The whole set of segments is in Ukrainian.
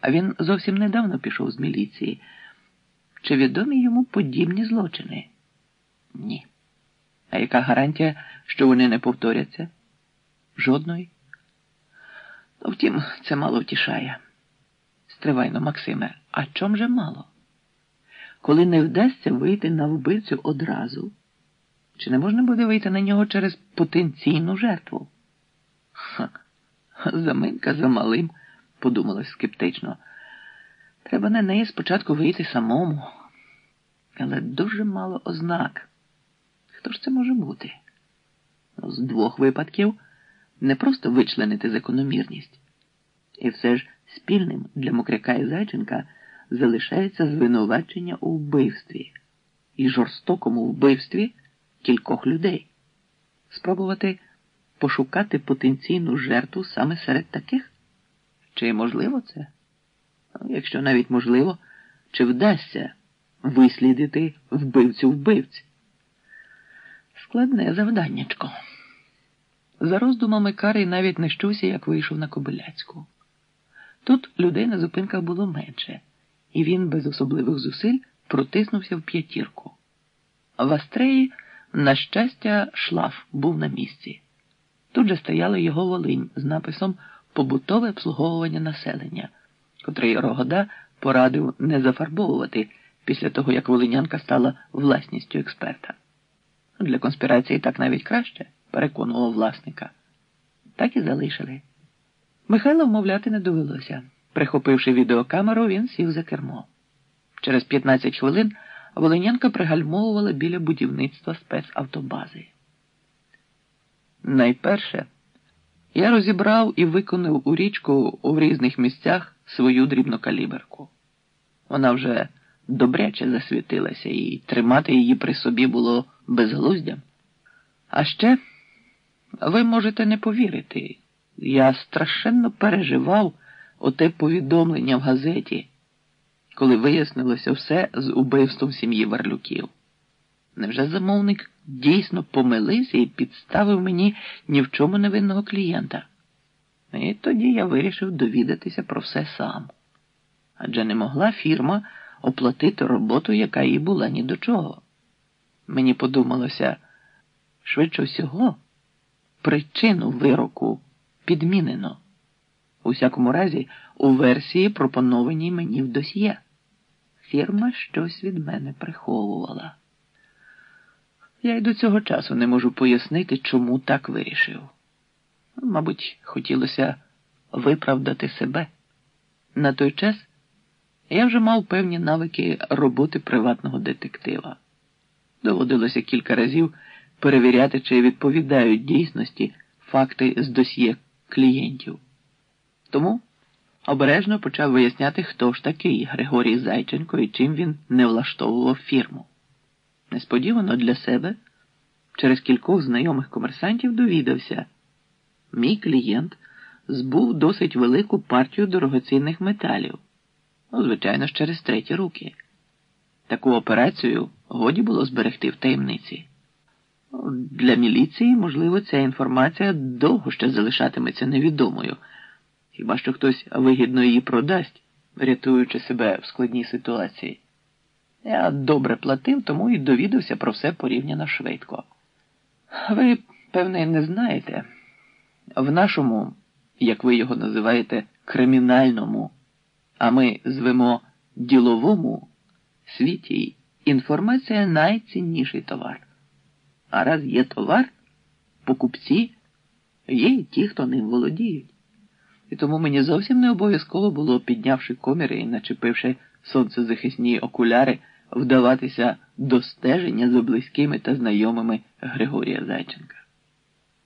А він зовсім недавно пішов з міліції. Чи відомі йому подібні злочини? Ні. А яка гарантія, що вони не повторяться? Жодної. Втім, це мало втішає. Стривайно, Максиме, а чом же мало? Коли не вдасться вийти на вбивцю одразу, чи не можна буде вийти на нього через потенційну жертву? Ха, заминка за малим, подумалось скептично. Треба на неї спочатку вийти самому. Але дуже мало ознак. Хто ж це може бути? Ну, з двох випадків не просто вичленити закономірність. І все ж спільним для Мокряка і Зайченка залишається звинувачення у вбивстві і жорстокому вбивстві кількох людей. Спробувати пошукати потенційну жертву саме серед таких? Чи можливо це? Ну, якщо навіть можливо, чи вдасться вислідити вбивцю вбивці? Складне завданнячко. За роздумами Карий навіть не щувся, як вийшов на Кобиляцьку. Тут людей на зупинках було менше, і він без особливих зусиль протиснувся в п'ятірку. В Астреї, на щастя, шлаф був на місці. Тут же стояла його волинь з написом Побутове обслуговування населення, котрий Рогода порадив не зафарбовувати після того, як волинянка стала власністю експерта. Для конспірації так навіть краще, переконував власника. Так і залишили. Михайла вмовляти не довелося. Прихопивши відеокамеру, він сів за кермо. Через 15 хвилин Волинянка пригальмовувала біля будівництва спецавтобази. Найперше, я розібрав і виконав у річку у різних місцях свою дрібнокаліберку. Вона вже добряче засвітилася, і тримати її при собі було безглуздям. А ще ви можете не повірити. Я страшенно переживав оте повідомлення в газеті, коли вияснилося все з убивством сім'ї Варлюків. Невже замовник дійсно помилився і підставив мені ні в чому невинного клієнта? І тоді я вирішив довідатися про все сам. Адже не могла фірма оплатити роботу, яка їй була ні до чого. Мені подумалося, швидше всього, причину вироку підмінено. У всякому разі, у версії, пропонованій мені в досьє. Фірма щось від мене приховувала. Я й до цього часу не можу пояснити, чому так вирішив. Мабуть, хотілося виправдати себе. На той час я вже мав певні навики роботи приватного детектива. Доводилося кілька разів перевіряти, чи відповідають дійсності факти з досьє клієнтів. Тому обережно почав виясняти, хто ж такий Григорій Зайченко і чим він не влаштовував фірму. Несподівано для себе через кількох знайомих комерсантів довідався, мій клієнт збув досить велику партію дорогоцінних металів, ну, звичайно ж, через треті руки. Таку операцію годі було зберегти в таємниці. Для міліції, можливо, ця інформація довго ще залишатиметься невідомою, хіба що хтось вигідно її продасть, рятуючи себе в складній ситуації. Я добре платив, тому і довідався про все порівняно швидко. Ви, певне, не знаєте, в нашому, як ви його називаєте, кримінальному, а ми звемо діловому світі інформація найцінніший товар. А раз є товар, покупці, є і ті, хто ним володіють. І тому мені зовсім не обов'язково було, піднявши коміри і начепивши сонцезахисні окуляри, вдаватися до стеження за близькими та знайомими Григорія Зайченка.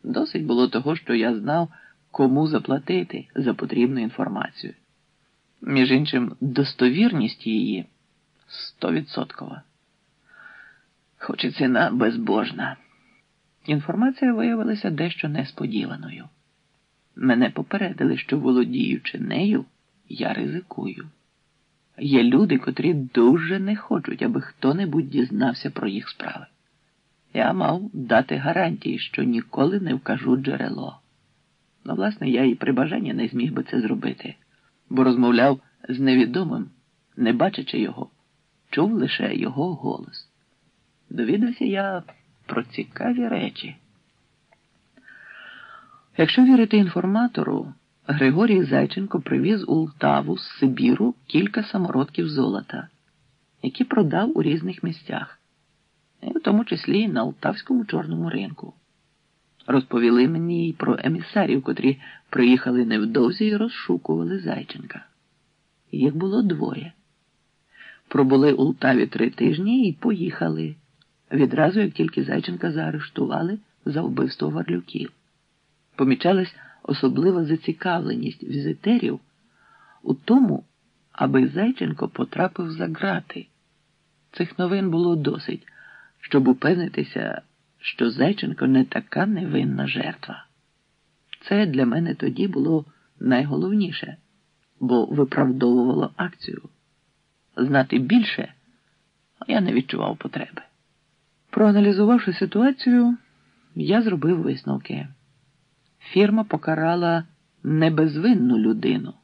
Досить було того, що я знав, кому заплатити за потрібну інформацію. Між іншим, достовірність її стовідсоткова. Хоч і ціна безбожна. Інформація виявилася дещо несподіваною. Мене попередили, що володіючи нею, я ризикую. Є люди, котрі дуже не хочуть, аби хто-небудь дізнався про їх справи. Я мав дати гарантії, що ніколи не вкажу джерело. Ну, власне, я і при бажанні не зміг би це зробити, бо розмовляв з невідомим, не бачачи його, чув лише його голос. Довідався я про цікаві речі. Якщо вірити інформатору, Григорій Зайченко привіз у Лтаву з Сибіру кілька самородків золота, які продав у різних місцях, в тому числі і на Лтавському чорному ринку. Розповіли мені й про емісарів, котрі приїхали невдовзі і розшукували Зайченка. Їх було двоє. Пробули у Лтаві три тижні і поїхали. Відразу, як тільки Зайченка заарештували за вбивство варлюків. Помічалась особлива зацікавленість візитерів у тому, аби Зайченко потрапив за грати. Цих новин було досить, щоб упевнитися, що Зайченко не така невинна жертва. Це для мене тоді було найголовніше, бо виправдовувало акцію. Знати більше я не відчував потреби. Проаналізувавши ситуацію, я зробив висновки. Фірма покарала не безвинну людину,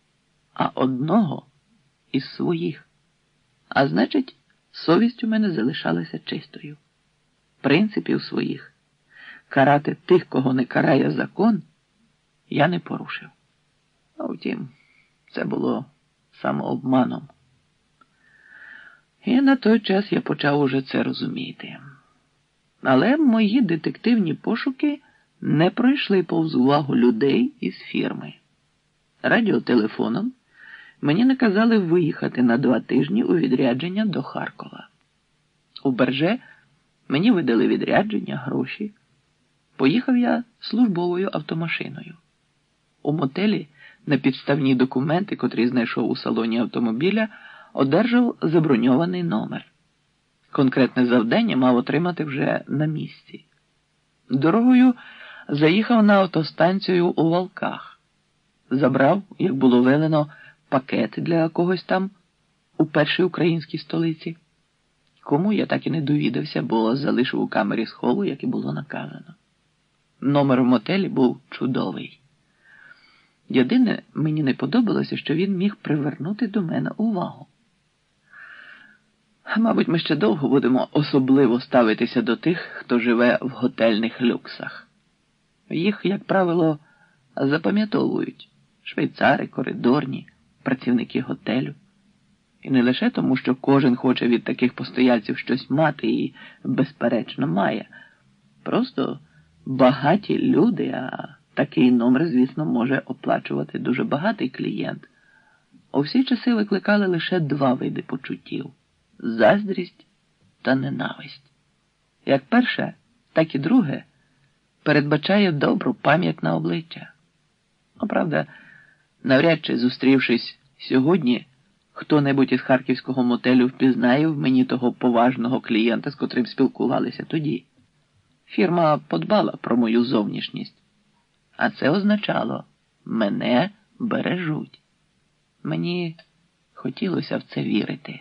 а одного із своїх. А значить, совість у мене залишалася чистою. Принципів своїх карати тих, кого не карає закон, я не порушив. А втім, це було самообманом. І на той час я почав уже це розуміти. Але мої детективні пошуки не пройшли повз увагу людей із фірми. Радіотелефоном мені наказали виїхати на два тижні у відрядження до Харкова. У Берже мені видали відрядження, гроші. Поїхав я службовою автомашиною. У мотелі на підставні документи, котрі знайшов у салоні автомобіля, одержав заброньований номер. Конкретне завдання мав отримати вже на місці. Дорогою заїхав на автостанцію у Волках, забрав, як було велено, пакет для когось там у першій українській столиці. Кому я так і не довідався, бо залишив у камері схову, як і було наказано. Номер в мотелі був чудовий. Єдине, мені не подобалося, що він міг привернути до мене увагу. Мабуть, ми ще довго будемо особливо ставитися до тих, хто живе в готельних люксах. Їх, як правило, запам'ятовують швейцари, коридорні, працівники готелю. І не лише тому, що кожен хоче від таких постояльців щось мати і, безперечно, має. Просто багаті люди, а такий номер, звісно, може оплачувати дуже багатий клієнт. У всі часи викликали лише два види почуттів заздрість та ненависть. Як перше, так і друге передбачає добру пам'ять на обличчя. Ну, правда, навряд чи зустрівшись сьогодні, хто-небудь із харківського мотелю впізнає в мені того поважного клієнта, з котрим спілкувалися тоді. Фірма подбала про мою зовнішність, а це означало мене бережуть. Мені хотілося в це вірити.